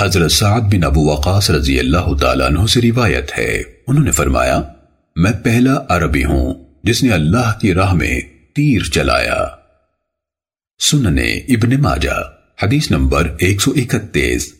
حضرت سعد بن ابو وقاص رضی اللہ تعالیٰ عنہ سے روایت ہے۔ انہوں نے فرمایا، میں پہلا عربی ہوں جس نے اللہ کی راہ میں تیر چلایا۔ سننے ابن ماجہ، حدیث نمبر 131